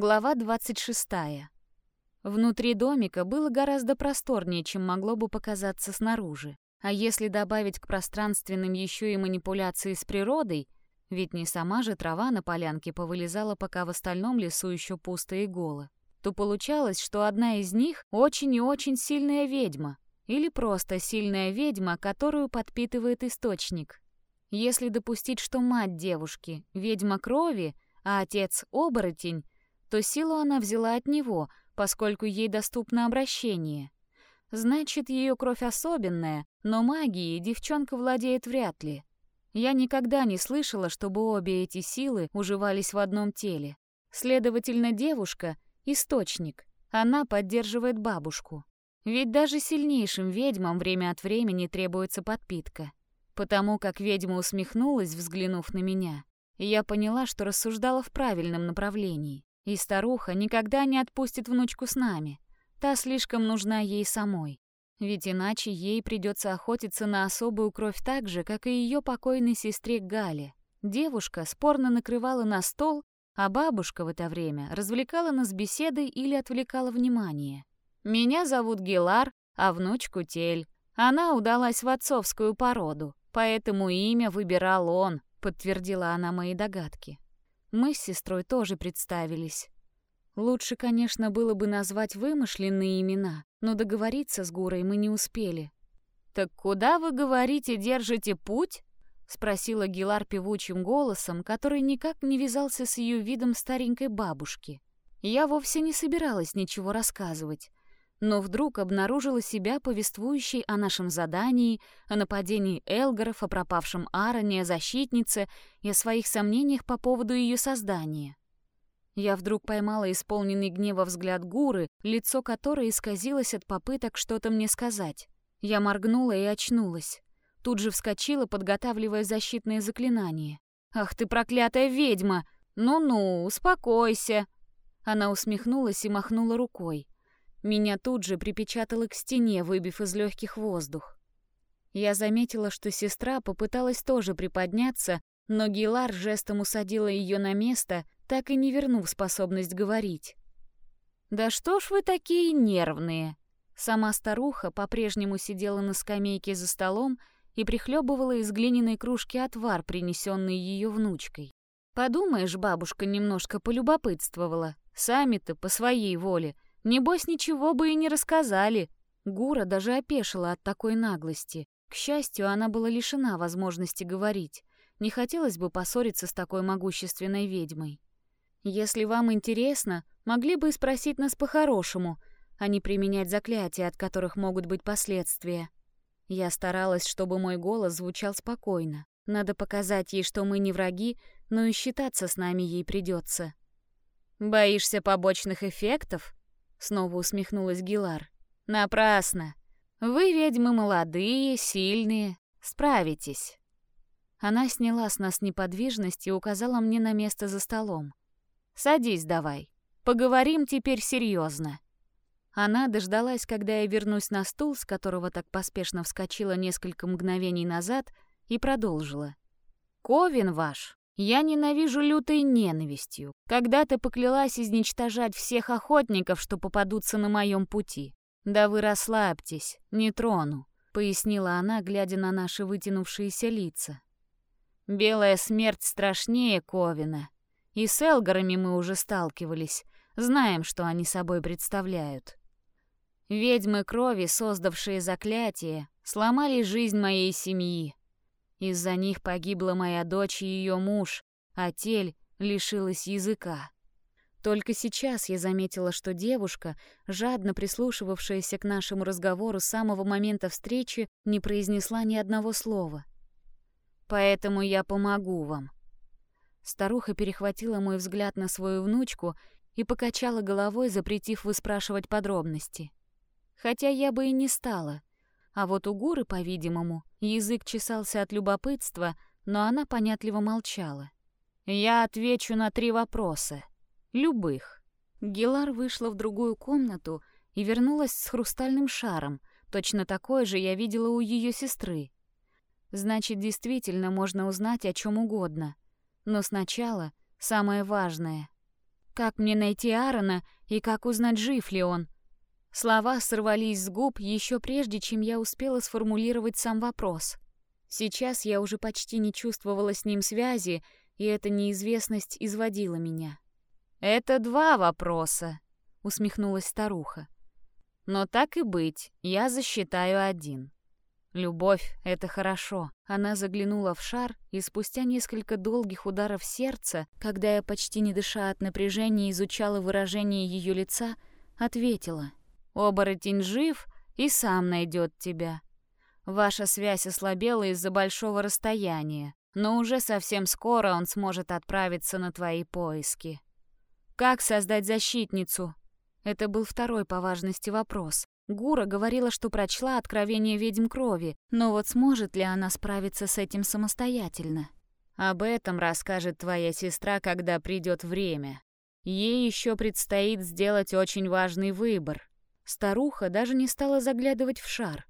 Глава 26. Внутри домика было гораздо просторнее, чем могло бы показаться снаружи. А если добавить к пространственным еще и манипуляции с природой, ведь не сама же трава на полянке повылезала, пока в остальном лесу еще пусто и голо, то получалось, что одна из них очень и очень сильная ведьма, или просто сильная ведьма, которую подпитывает источник. Если допустить, что мать девушки — ведьма крови, а отец — оборотень, то силу она взяла от него, поскольку ей доступно обращение. Значит, ее кровь особенная, но магией девчонка владеет вряд ли. Я никогда не слышала, чтобы обе эти силы уживались в одном теле. Следовательно, девушка — источник. Она поддерживает бабушку. Ведь даже сильнейшим ведьмам время от времени требуется подпитка. Потому как ведьма усмехнулась, взглянув на меня, я поняла, что рассуждала в правильном направлении. И старуха никогда не отпустит внучку с нами. Та слишком нужна ей самой. Ведь иначе ей придется охотиться на особую кровь так же, как и ее покойной сестре Гале. Девушка спорно накрывала на стол, а бабушка в это время развлекала нас беседой или отвлекала внимание. «Меня зовут Гелар, а внучку Тель. Она удалась в отцовскую породу, поэтому имя выбирал он», — подтвердила она мои догадки. Мы с сестрой тоже представились. Лучше, конечно, было бы назвать вымышленные имена, но договориться с Гурой мы не успели. «Так куда, вы говорите, держите путь?» — спросила Гилар певучим голосом, который никак не вязался с ее видом старенькой бабушки. Я вовсе не собиралась ничего рассказывать но вдруг обнаружила себя повествующей о нашем задании, о нападении Элгаров, о пропавшем Аароне, о защитнице и о своих сомнениях по поводу ее создания. Я вдруг поймала исполненный гнева взгляд Гуры, лицо которой исказилось от попыток что-то мне сказать. Я моргнула и очнулась. Тут же вскочила, подготавливая защитное заклинание. «Ах ты проклятая ведьма! Ну-ну, успокойся!» Она усмехнулась и махнула рукой. Меня тут же припечатало к стене, выбив из легких воздух. Я заметила, что сестра попыталась тоже приподняться, но Гилар жестом усадила ее на место, так и не вернув способность говорить. «Да что ж вы такие нервные?» Сама старуха по-прежнему сидела на скамейке за столом и прихлебывала из глиняной кружки отвар, принесенный ее внучкой. Подумаешь, бабушка немножко полюбопытствовала. Сами-то по своей воле — Небось, ничего бы и не рассказали. Гура даже опешила от такой наглости. К счастью, она была лишена возможности говорить. Не хотелось бы поссориться с такой могущественной ведьмой. Если вам интересно, могли бы и спросить нас по-хорошему, а не применять заклятия, от которых могут быть последствия. Я старалась, чтобы мой голос звучал спокойно. Надо показать ей, что мы не враги, но и считаться с нами ей придется. «Боишься побочных эффектов?» Снова усмехнулась Гилар. Напрасно. Вы ведьмы молодые, сильные, справитесь. Она сняла с нас неподвижность и указала мне на место за столом. Садись давай. Поговорим теперь серьезно. Она дождалась, когда я вернусь на стул, с которого так поспешно вскочила несколько мгновений назад, и продолжила. «Ковин ваш я ненавижу лютой ненавистью. Когда-то поклялась изничтожать всех охотников, что попадутся на моем пути. Да вы расслабьтесь, не трону, пояснила она, глядя на наши вытянувшиеся лица. Белая смерть страшнее Ковина. И с Элгарами мы уже сталкивались, знаем, что они собой представляют. Ведьмы крови, создавшие заклятие, сломали жизнь моей семьи, из-за них погибла моя дочь и ее муж, а Тель лишилась языка. Только сейчас я заметила, что девушка, жадно прислушивавшаяся к нашему разговору с самого момента встречи, не произнесла ни одного слова. «Поэтому я помогу вам». Старуха перехватила мой взгляд на свою внучку и покачала головой, запретив выспрашивать подробности. Хотя я бы и не стала — а вот у Гуры, по-видимому, язык чесался от любопытства, но она понятливо молчала. «Я отвечу на три вопроса. Любых». Гелар вышла в другую комнату и вернулась с хрустальным шаром. Точно такой же я видела у ее сестры. Значит, действительно можно узнать о чем угодно. Но сначала самое важное. Как мне найти Аарона и как узнать, жив ли он? Слова сорвались с губ еще прежде, чем я успела сформулировать сам вопрос. Сейчас я уже почти не чувствовала с ним связи, и эта неизвестность изводила меня. «Это два вопроса», — усмехнулась старуха. «Но так и быть, я засчитаю один». Любовь — это хорошо. Она заглянула в шар, и спустя несколько долгих ударов сердца, когда я почти не дыша от напряжения изучала выражение ее лица, ответила. «Оборотень жив и сам найдет тебя. Ваша связь ослабела из-за большого расстояния, но уже совсем скоро он сможет отправиться на твои поиски». «Как создать защитницу?» Это был второй по важности вопрос. Гура говорила, что прочла откровение ведьм крови, но вот сможет ли она справиться с этим самостоятельно? Об этом расскажет твоя сестра, когда придет время. Ей еще предстоит сделать очень важный выбор. Старуха даже не стала заглядывать в шар.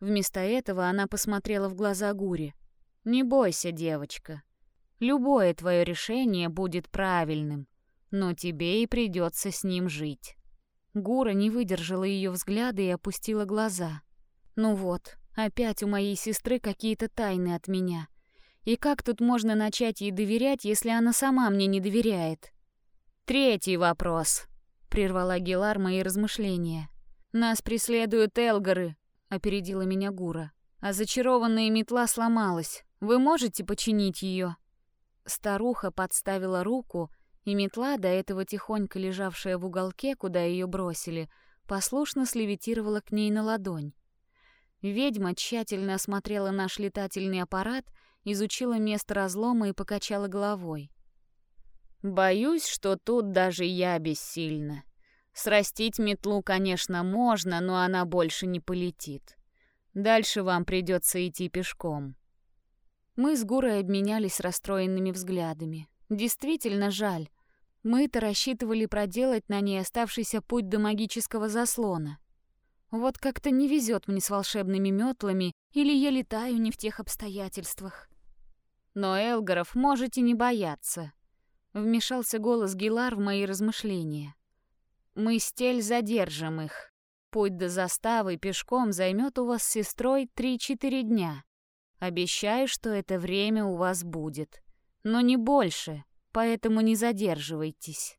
Вместо этого она посмотрела в глаза Гуре. «Не бойся, девочка. Любое твое решение будет правильным, но тебе и придется с ним жить». Гура не выдержала ее взгляда и опустила глаза. Ну вот, опять у моей сестры какие-то тайны от меня. И как тут можно начать ей доверять, если она сама мне не доверяет? Третий вопрос, прервала Гелар мои размышления. Нас преследуют элгары, опередила меня Гура. А зачарованная метла сломалась. Вы можете починить ее? Старуха подставила руку, и метла, до этого тихонько лежавшая в уголке, куда ее бросили, послушно слевитировала к ней на ладонь. Ведьма тщательно осмотрела наш летательный аппарат, изучила место разлома и покачала головой. «Боюсь, что тут даже я бессильна. Срастить метлу, конечно, можно, но она больше не полетит. Дальше вам придется идти пешком». Мы с Гурой обменялись расстроенными взглядами. Действительно жаль. Мы-то рассчитывали проделать на ней оставшийся путь до магического заслона. Вот как-то не везет мне с волшебными метлами, или я летаю не в тех обстоятельствах. Но Элгаров можете не бояться. Вмешался голос Гилар в мои размышления. Мы с Тель задержим их. Путь до заставы пешком займет у вас с сестрой 3-4 дня. Обещаю, что это время у вас будет. Но не больше поэтому не задерживайтесь».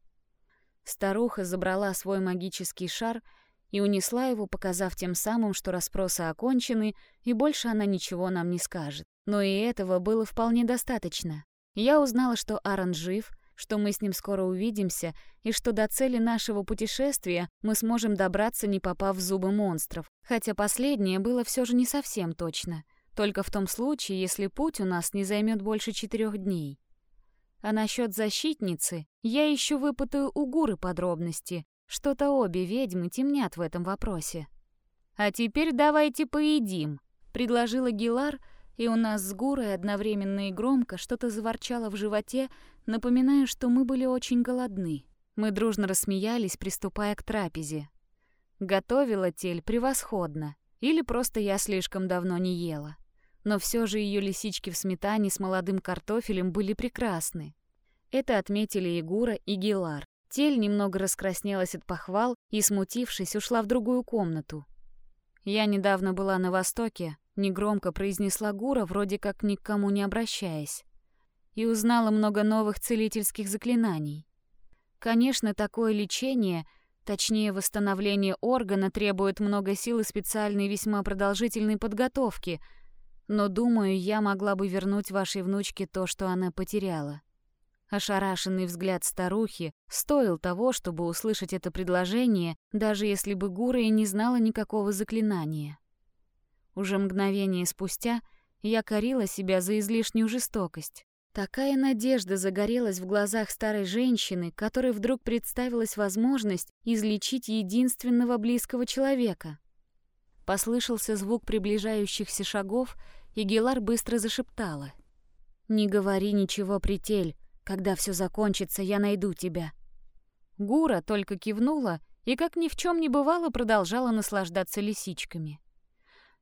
Старуха забрала свой магический шар и унесла его, показав тем самым, что расспросы окончены, и больше она ничего нам не скажет. Но и этого было вполне достаточно. Я узнала, что Аарон жив, что мы с ним скоро увидимся, и что до цели нашего путешествия мы сможем добраться, не попав в зубы монстров. Хотя последнее было все же не совсем точно. Только в том случае, если путь у нас не займет больше четырех дней. А насчет защитницы я еще выпытаю у Гуры подробности. Что-то обе ведьмы темнят в этом вопросе. «А теперь давайте поедим», — предложила Гилар, и у нас с Гурой одновременно и громко что-то заворчало в животе, напоминая, что мы были очень голодны. Мы дружно рассмеялись, приступая к трапезе. Готовила тель превосходно, или просто я слишком давно не ела но все же ее лисички в сметане с молодым картофелем были прекрасны. Это отметили Егура и Гилар. Тель немного раскраснелась от похвал и, смутившись, ушла в другую комнату. «Я недавно была на Востоке», — негромко произнесла Гура, вроде как ни к кому не обращаясь, и узнала много новых целительских заклинаний. Конечно, такое лечение, точнее восстановление органа, требует много сил и специальной весьма продолжительной подготовки — но, думаю, я могла бы вернуть вашей внучке то, что она потеряла. Ошарашенный взгляд старухи стоил того, чтобы услышать это предложение, даже если бы Гура не знала никакого заклинания. Уже мгновение спустя я корила себя за излишнюю жестокость. Такая надежда загорелась в глазах старой женщины, которой вдруг представилась возможность излечить единственного близкого человека. Послышался звук приближающихся шагов, и Гелар быстро зашептала. «Не говори ничего, притель. Когда все закончится, я найду тебя». Гура только кивнула и, как ни в чем не бывало, продолжала наслаждаться лисичками.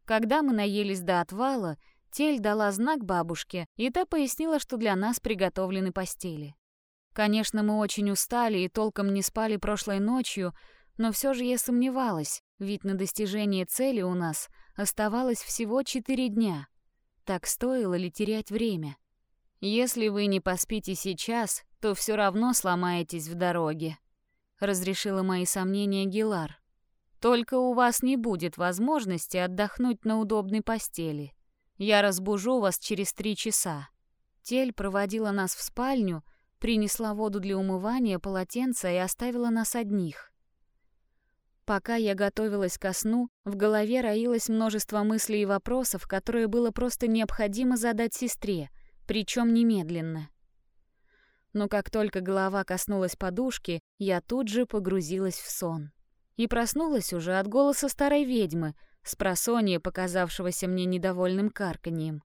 Когда мы наелись до отвала, Тель дала знак бабушке, и та пояснила, что для нас приготовлены постели. Конечно, мы очень устали и толком не спали прошлой ночью, но все же я сомневалась, ведь на достижение цели у нас оставалось всего четыре дня. Так стоило ли терять время? Если вы не поспите сейчас, то все равно сломаетесь в дороге, разрешила мои сомнения Гилар. Только у вас не будет возможности отдохнуть на удобной постели. Я разбужу вас через три часа. Тель проводила нас в спальню, принесла воду для умывания, полотенца и оставила нас одних. Пока я готовилась ко сну, в голове роилось множество мыслей и вопросов, которые было просто необходимо задать сестре, причем немедленно. Но как только голова коснулась подушки, я тут же погрузилась в сон. И проснулась уже от голоса старой ведьмы, с просонья показавшегося мне недовольным карканьем.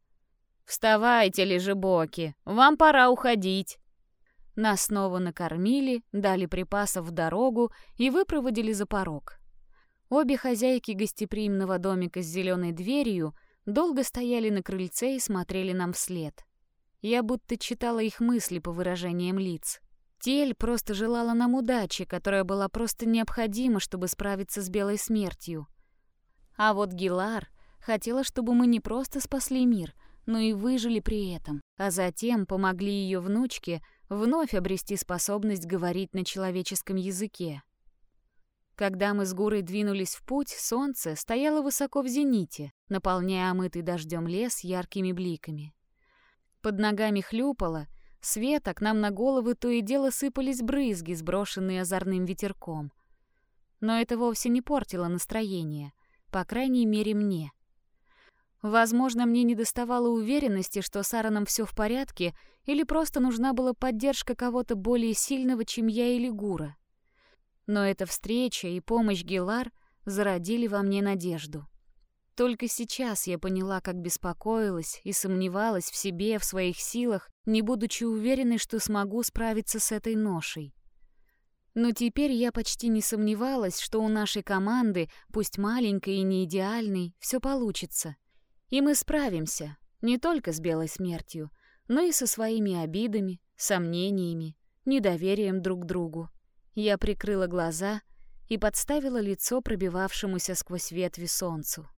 «Вставайте, лежебоки, вам пора уходить!» Нас снова накормили, дали припасов в дорогу и выпроводили за порог. Обе хозяйки гостеприимного домика с зеленой дверью долго стояли на крыльце и смотрели нам вслед. Я будто читала их мысли по выражениям лиц. Тель просто желала нам удачи, которая была просто необходима, чтобы справиться с белой смертью. А вот Гилар хотела, чтобы мы не просто спасли мир, но и выжили при этом, а затем помогли ее внучке вновь обрести способность говорить на человеческом языке. Когда мы с Гурой двинулись в путь, солнце стояло высоко в зените, наполняя омытый дождем лес яркими бликами. Под ногами хлюпало, с веток нам на головы то и дело сыпались брызги, сброшенные озорным ветерком. Но это вовсе не портило настроение, по крайней мере мне. Возможно, мне не доставало уверенности, что с Аароном все в порядке, или просто нужна была поддержка кого-то более сильного, чем я или Гура. Но эта встреча и помощь Гилар зародили во мне надежду. Только сейчас я поняла, как беспокоилась и сомневалась в себе, в своих силах, не будучи уверенной, что смогу справиться с этой ношей. Но теперь я почти не сомневалась, что у нашей команды, пусть маленькой и не идеальной, все получится. И мы справимся, не только с белой смертью, но и со своими обидами, сомнениями, недоверием друг к другу. Я прикрыла глаза и подставила лицо пробивавшемуся сквозь ветви солнцу.